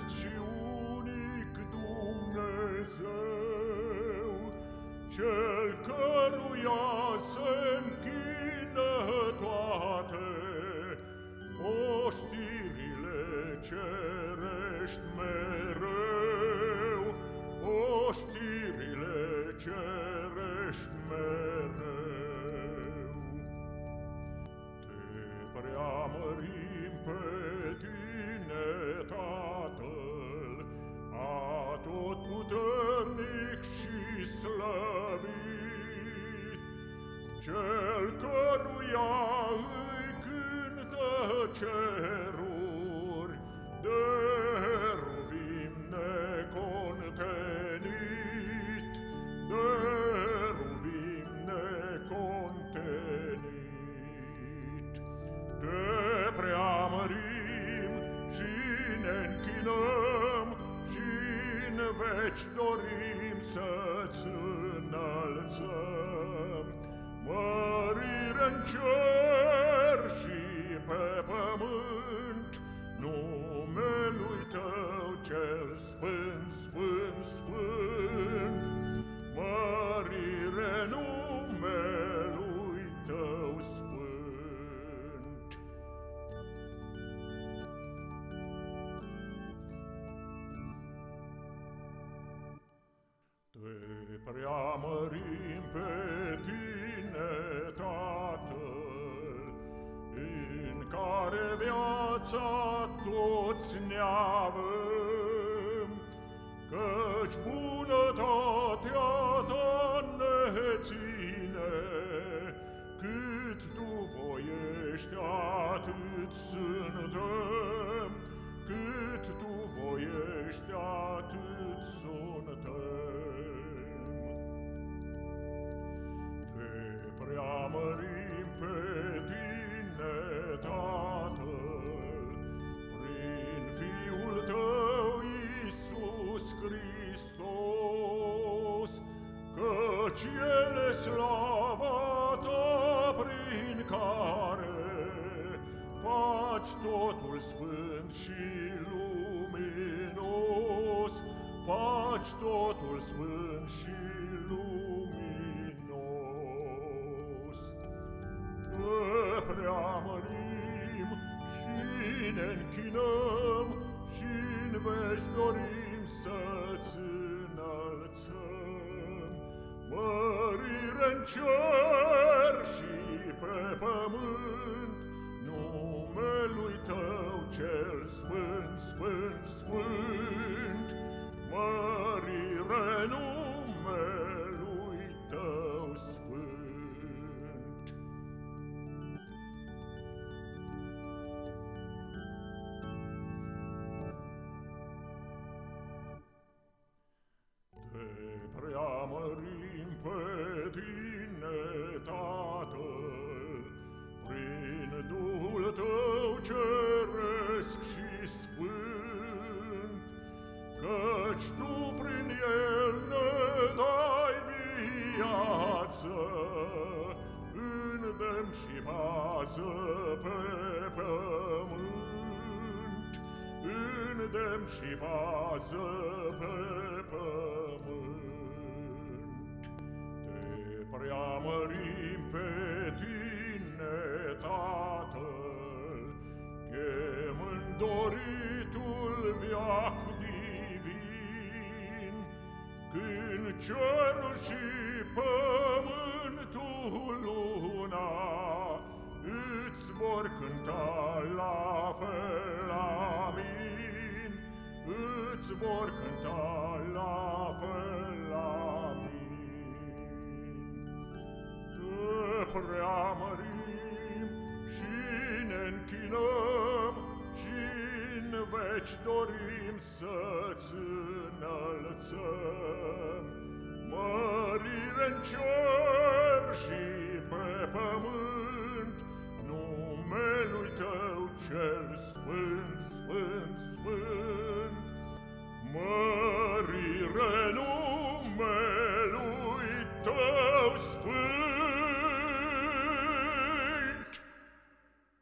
ceresc și unic Dumnezeu, cel căruia se închină toate oștirile cerești mereu, oștirile cel căruia îi cântă ceruri, de ruvim necontenit, de ruvim necontenit. Te preamărim și ne închinăm și în veci dorim să-ți înălțăm. Cer și pe pământ, numelui tău cel sfânt, sfânt, sfânt. viața toți ne avem, Căci bunătatea ta ne ține. ciele slavata prin care faci totul sfânt și luminos, faci totul sfânt și luminos. În cer și pe pământ, numelui tău cel sfânt, sfânt, sfânt. Viață, îndemn și pază pe pământ, îndemn și pază pe pământ. Te preamărim pe tine, Tatăl, chemând doritul viac divin, când cerul și pământul vor cânta la fel, amin. Te preamărim și ne închinăm și în veci dorim să-ți înălțăm. Mărire în cer și pe pământ,